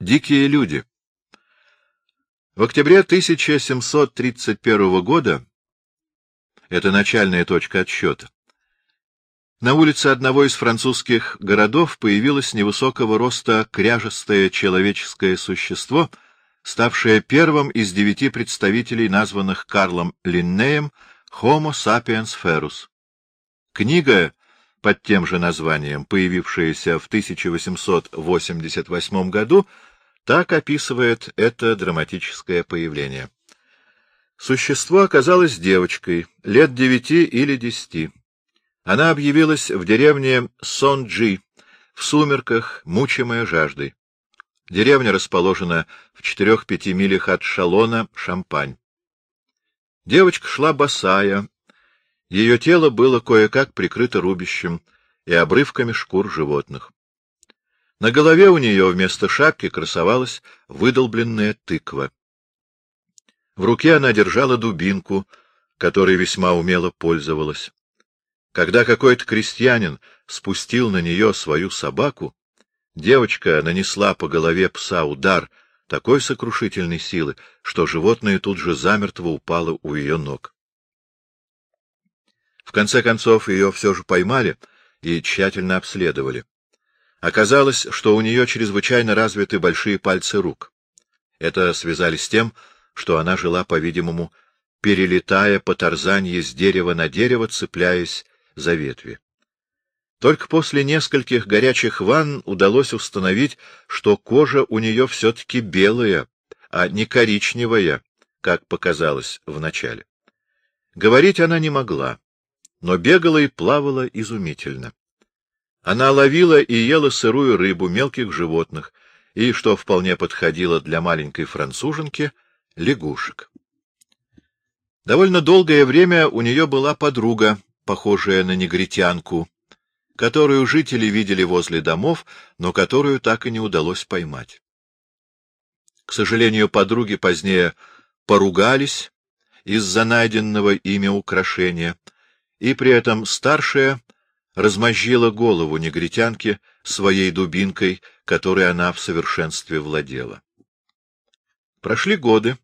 Дикие люди. В октябре 1731 года, это начальная точка отсчета, на улице одного из французских городов появилось невысокого роста кряжестое человеческое существо, ставшее первым из девяти представителей, названных Карлом Линнеем Homo sapiens ferus. Книга под тем же названием, появившаяся в 1888 году, так описывает это драматическое появление. Существо оказалось девочкой, лет девяти или десяти. Она объявилась в деревне Сонджи, в сумерках, мучимая жаждой. Деревня расположена в четырех-пяти милях от Шалона, Шампань. Девочка шла босая, ее тело было кое-как прикрыто рубищем и обрывками шкур животных. На голове у нее вместо шапки красовалась выдолбленная тыква. В руке она держала дубинку, которой весьма умело пользовалась. Когда какой-то крестьянин спустил на нее свою собаку, девочка нанесла по голове пса удар такой сокрушительной силы, что животное тут же замертво упало у ее ног. В конце концов, ее все же поймали и тщательно обследовали. Оказалось, что у нее чрезвычайно развиты большие пальцы рук. Это связали с тем, что она жила, по-видимому, перелетая по тарзанье с дерева на дерево, цепляясь за ветви. Только после нескольких горячих ванн удалось установить, что кожа у нее все-таки белая, а не коричневая, как показалось вначале. Говорить она не могла но бегала и плавала изумительно. Она ловила и ела сырую рыбу, мелких животных и, что вполне подходило для маленькой француженки, лягушек. Довольно долгое время у нее была подруга, похожая на негритянку, которую жители видели возле домов, но которую так и не удалось поймать. К сожалению, подруги позднее поругались из-за найденного ими украшения — и при этом старшая размозжила голову негритянки своей дубинкой, которой она в совершенстве владела. Прошли годы,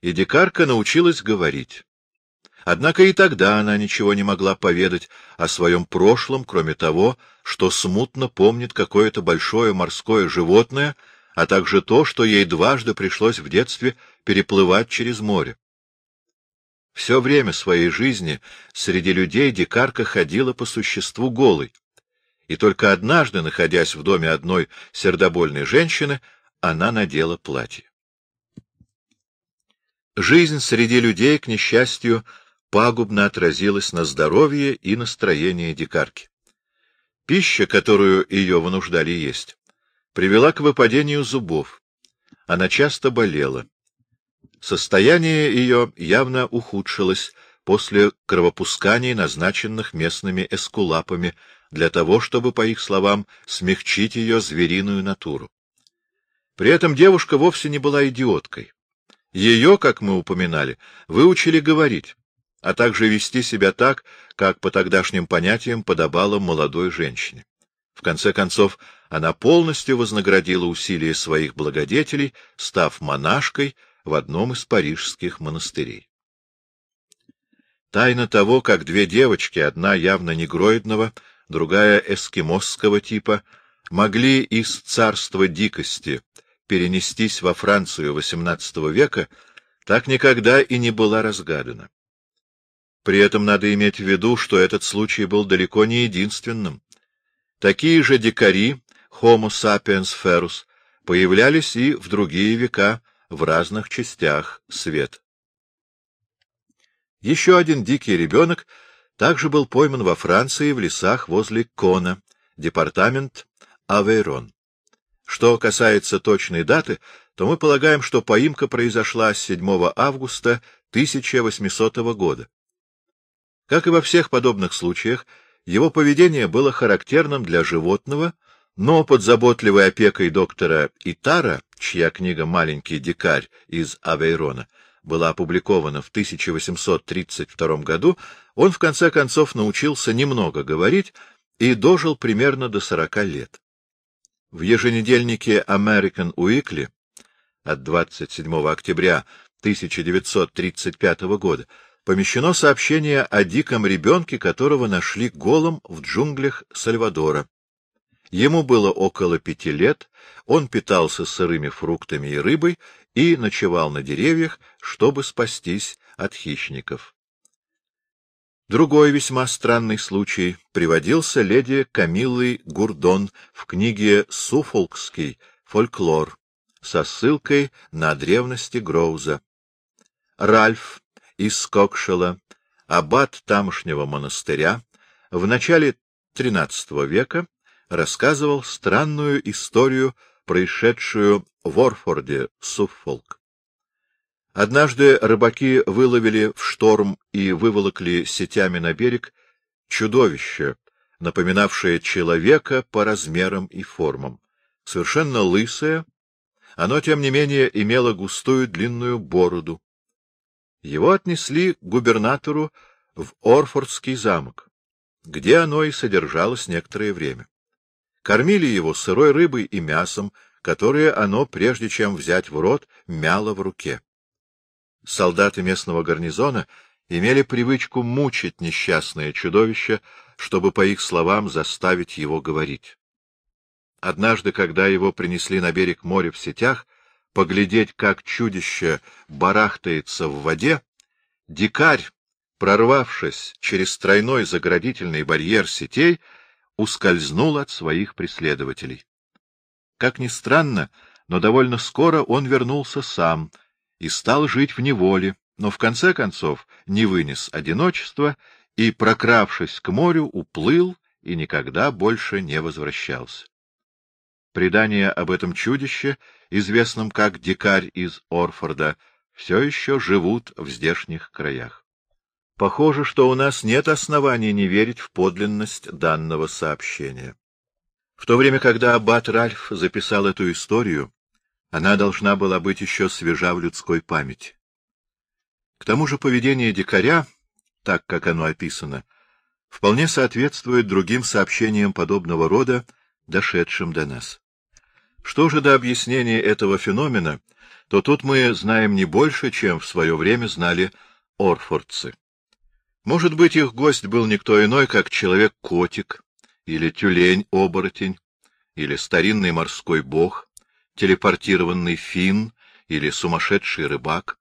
и дикарка научилась говорить. Однако и тогда она ничего не могла поведать о своем прошлом, кроме того, что смутно помнит какое-то большое морское животное, а также то, что ей дважды пришлось в детстве переплывать через море. Все время своей жизни среди людей дикарка ходила по существу голой, и только однажды, находясь в доме одной сердобольной женщины, она надела платье. Жизнь среди людей, к несчастью, пагубно отразилась на здоровье и настроении дикарки. Пища, которую ее вынуждали есть, привела к выпадению зубов. Она часто болела. Состояние ее явно ухудшилось после кровопусканий, назначенных местными эскулапами, для того, чтобы, по их словам, смягчить ее звериную натуру. При этом девушка вовсе не была идиоткой. Ее, как мы упоминали, выучили говорить, а также вести себя так, как по тогдашним понятиям подобало молодой женщине. В конце концов, она полностью вознаградила усилия своих благодетелей, став монашкой, в одном из парижских монастырей. Тайна того, как две девочки, одна явно негроидного, другая эскимосского типа, могли из царства дикости перенестись во Францию XVIII века, так никогда и не была разгадана. При этом надо иметь в виду, что этот случай был далеко не единственным. Такие же дикари, Homo sapiens ferus, появлялись и в другие века в разных частях света. Еще один дикий ребенок также был пойман во Франции в лесах возле Кона, департамент Авейрон. Что касается точной даты, то мы полагаем, что поимка произошла 7 августа 1800 года. Как и во всех подобных случаях, его поведение было характерным для животного, но под заботливой опекой доктора Итара, чья книга «Маленький дикарь» из Авейрона была опубликована в 1832 году, он в конце концов научился немного говорить и дожил примерно до сорока лет. В еженедельнике American Weekly от 27 октября 1935 года помещено сообщение о диком ребенке, которого нашли голым в джунглях Сальвадора. Ему было около пяти лет, он питался сырыми фруктами и рыбой и ночевал на деревьях, чтобы спастись от хищников. Другой весьма странный случай приводился леди Камиллой Гурдон в книге «Суфолкский фольклор» со ссылкой на древности Гроуза. Ральф из Скокшела, аббат тамошнего монастыря, в начале XIII века рассказывал странную историю, происшедшую в Орфорде, Суффолк. Однажды рыбаки выловили в шторм и выволокли сетями на берег чудовище, напоминавшее человека по размерам и формам. Совершенно лысое, оно, тем не менее, имело густую длинную бороду. Его отнесли к губернатору в Орфордский замок, где оно и содержалось некоторое время. Кормили его сырой рыбой и мясом, которое оно, прежде чем взять в рот, мяло в руке. Солдаты местного гарнизона имели привычку мучить несчастное чудовище, чтобы, по их словам, заставить его говорить. Однажды, когда его принесли на берег моря в сетях, поглядеть, как чудище барахтается в воде, дикарь, прорвавшись через тройной заградительный барьер сетей, ускользнул от своих преследователей. Как ни странно, но довольно скоро он вернулся сам и стал жить в неволе, но в конце концов не вынес одиночества и, прокравшись к морю, уплыл и никогда больше не возвращался. Предания об этом чудище, известном как дикарь из Орфорда, все еще живут в здешних краях. Похоже, что у нас нет оснований не верить в подлинность данного сообщения. В то время, когда аббат Ральф записал эту историю, она должна была быть еще свежа в людской памяти. К тому же поведение дикаря, так как оно описано, вполне соответствует другим сообщениям подобного рода, дошедшим до нас. Что же до объяснения этого феномена, то тут мы знаем не больше, чем в свое время знали орфордцы. Может быть, их гость был никто иной, как человек-котик, или тюлень-оборотень, или старинный морской бог, телепортированный фин или сумасшедший рыбак.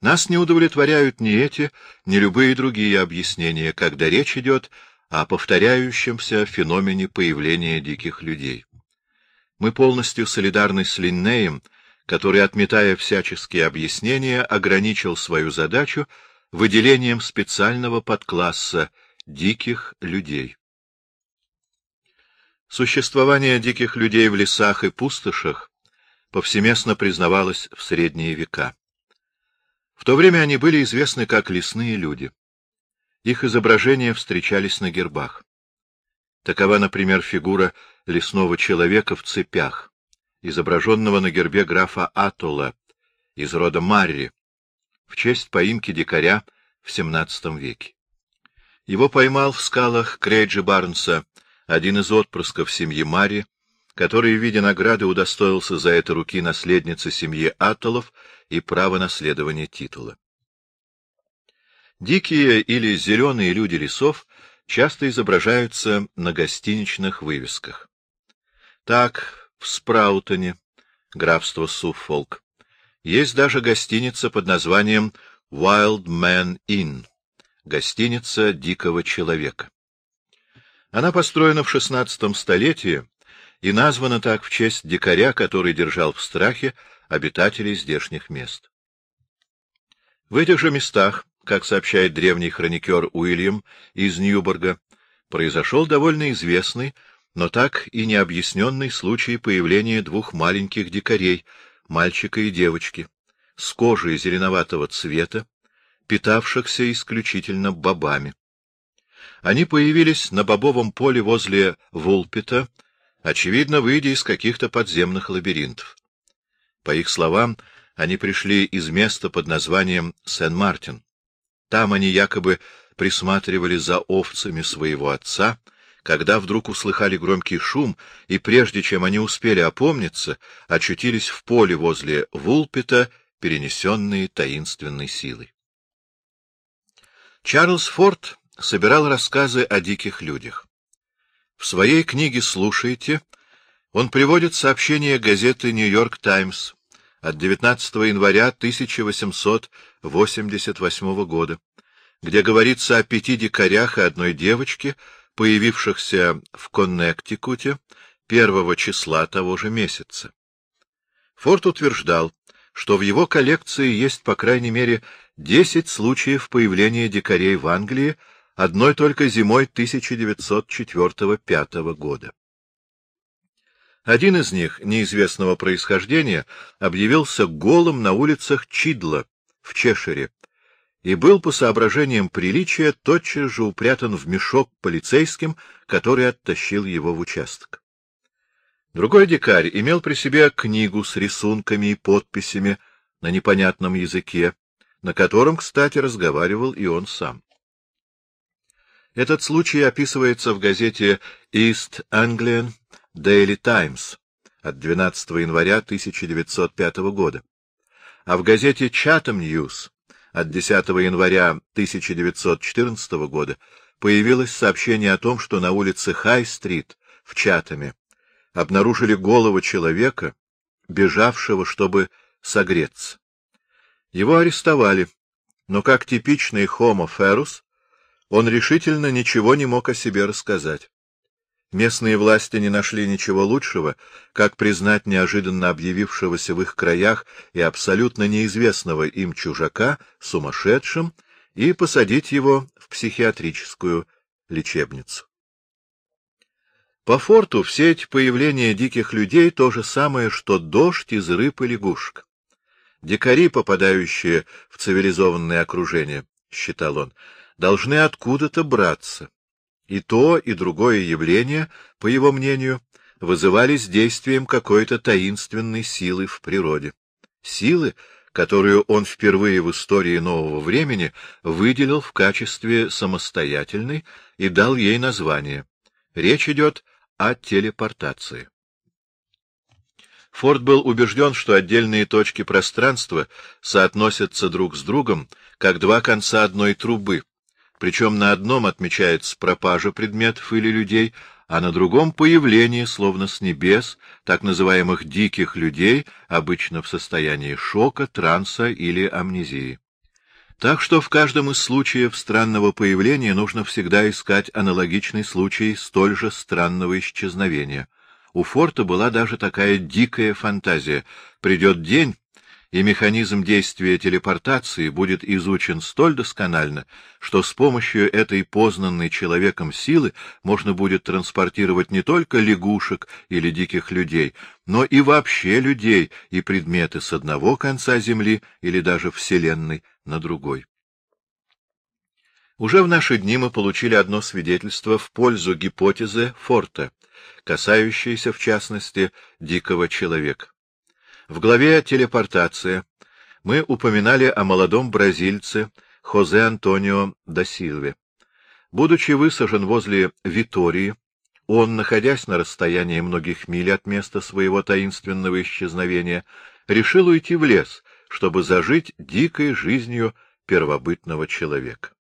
Нас не удовлетворяют ни эти, ни любые другие объяснения, когда речь идет о повторяющемся феномене появления диких людей. Мы полностью солидарны с Линнеем, который, отметая всяческие объяснения, ограничил свою задачу выделением специального подкласса диких людей. Существование диких людей в лесах и пустошах повсеместно признавалось в средние века. В то время они были известны как лесные люди. Их изображения встречались на гербах. Такова, например, фигура лесного человека в цепях, изображенного на гербе графа Атула из рода Марри, в честь поимки дикаря в XVII веке. Его поймал в скалах Крейджи Барнса один из отпрысков семьи Мари, который в виде награды удостоился за это руки наследницы семьи Атолов и право наследования титула. Дикие или зеленые люди лесов часто изображаются на гостиничных вывесках. Так, в Спраутоне, графство Суффолк, есть даже гостиница под названием Wild Man Inn, гостиница дикого человека. Она построена в XVI столетии и названа так в честь дикаря, который держал в страхе обитателей здешних мест. В этих же местах, как сообщает древний хроникер Уильям из Ньюборга, произошел довольно известный, но так и не объясненный случай появления двух маленьких дикарей — мальчика и девочки, с кожей зеленоватого цвета, питавшихся исключительно бобами. Они появились на бобовом поле возле Вулпита, очевидно, выйдя из каких-то подземных лабиринтов. По их словам, они пришли из места под названием Сен-Мартин. Там они якобы присматривали за овцами своего отца, когда вдруг услыхали громкий шум, и прежде чем они успели опомниться, очутились в поле возле Вулпета, перенесенные таинственной силой. Чарльз Форд собирал рассказы о диких людях. В своей книге «Слушайте» он приводит сообщение газеты «Нью-Йорк Таймс» от 19 января 1888 года, где говорится о пяти дикарях и одной девочке, появившихся в Коннектикуте первого числа того же месяца. Форд утверждал, что в его коллекции есть по крайней мере десять случаев появления дикарей в Англии одной только зимой 1904-1905 года. Один из них, неизвестного происхождения, объявился голым на улицах Чидла в Чешире и был по соображениям приличия тотчас же упрятан в мешок полицейским, который оттащил его в участок. Другой дикарь имел при себе книгу с рисунками и подписями на непонятном языке, на котором, кстати, разговаривал и он сам. Этот случай описывается в газете East Anglian Daily Times от 12 января 1905 года, а в газете Chatham News от 10 января 1914 года появилось сообщение о том, что на улице Хай-стрит в Чатаме обнаружили голову человека, бежавшего, чтобы согреться. Его арестовали, но как типичный homo ferus он решительно ничего не мог о себе рассказать. Местные власти не нашли ничего лучшего, как признать неожиданно объявившегося в их краях и абсолютно неизвестного им чужака сумасшедшим и посадить его в психиатрическую лечебницу. По форту все эти появления диких людей — то же самое, что дождь из рыб и лягушек. Дикари, попадающие в цивилизованное окружение, — считал он, — должны откуда-то браться. И то, и другое явление, по его мнению, вызывались действием какой-то таинственной силы в природе. Силы, которую он впервые в истории нового времени выделил в качестве самостоятельной и дал ей название. Речь идет о телепортации. Форд был убежден, что отдельные точки пространства соотносятся друг с другом, как два конца одной трубы, причем на одном отмечается пропажа предметов или людей, а на другом — появление, словно с небес, так называемых «диких людей», обычно в состоянии шока, транса или амнезии. Так что в каждом из случаев странного появления нужно всегда искать аналогичный случай столь же странного исчезновения. У Форта была даже такая дикая фантазия. Придет день, и механизм действия телепортации будет изучен столь досконально, что с помощью этой познанной человеком силы можно будет транспортировать не только лягушек или диких людей, но и вообще людей и предметы с одного конца Земли или даже Вселенной на другой. Уже в наши дни мы получили одно свидетельство в пользу гипотезы Форта, касающейся, в частности, дикого человека. В главе «Телепортация» мы упоминали о молодом бразильце Хозе Антонио да Силве. Будучи высажен возле Витории, он, находясь на расстоянии многих миль от места своего таинственного исчезновения, решил уйти в лес, чтобы зажить дикой жизнью первобытного человека.